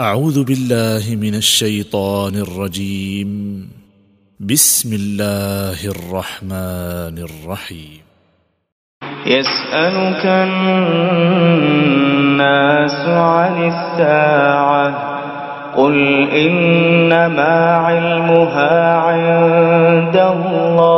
أعوذ بالله من الشيطان الرجيم. بسم الله الرحمن الرحيم. يسألك الناس عن الساعة قل إنما علمها عند الله.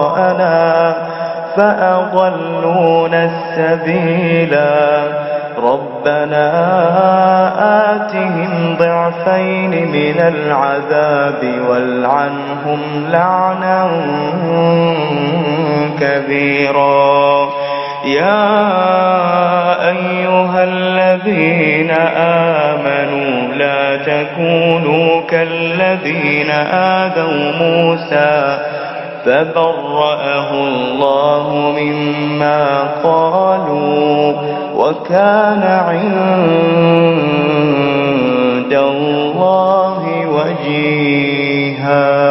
فأضلونا السبيلا. ربنا آتهم ضعفين من العذاب والعنهم لعنا كبيرا. يا أيها الذين آمنوا لا تكونوا كالذين آذوا موسى فبرأه الله مما قالوا وكان عند الله وجيها.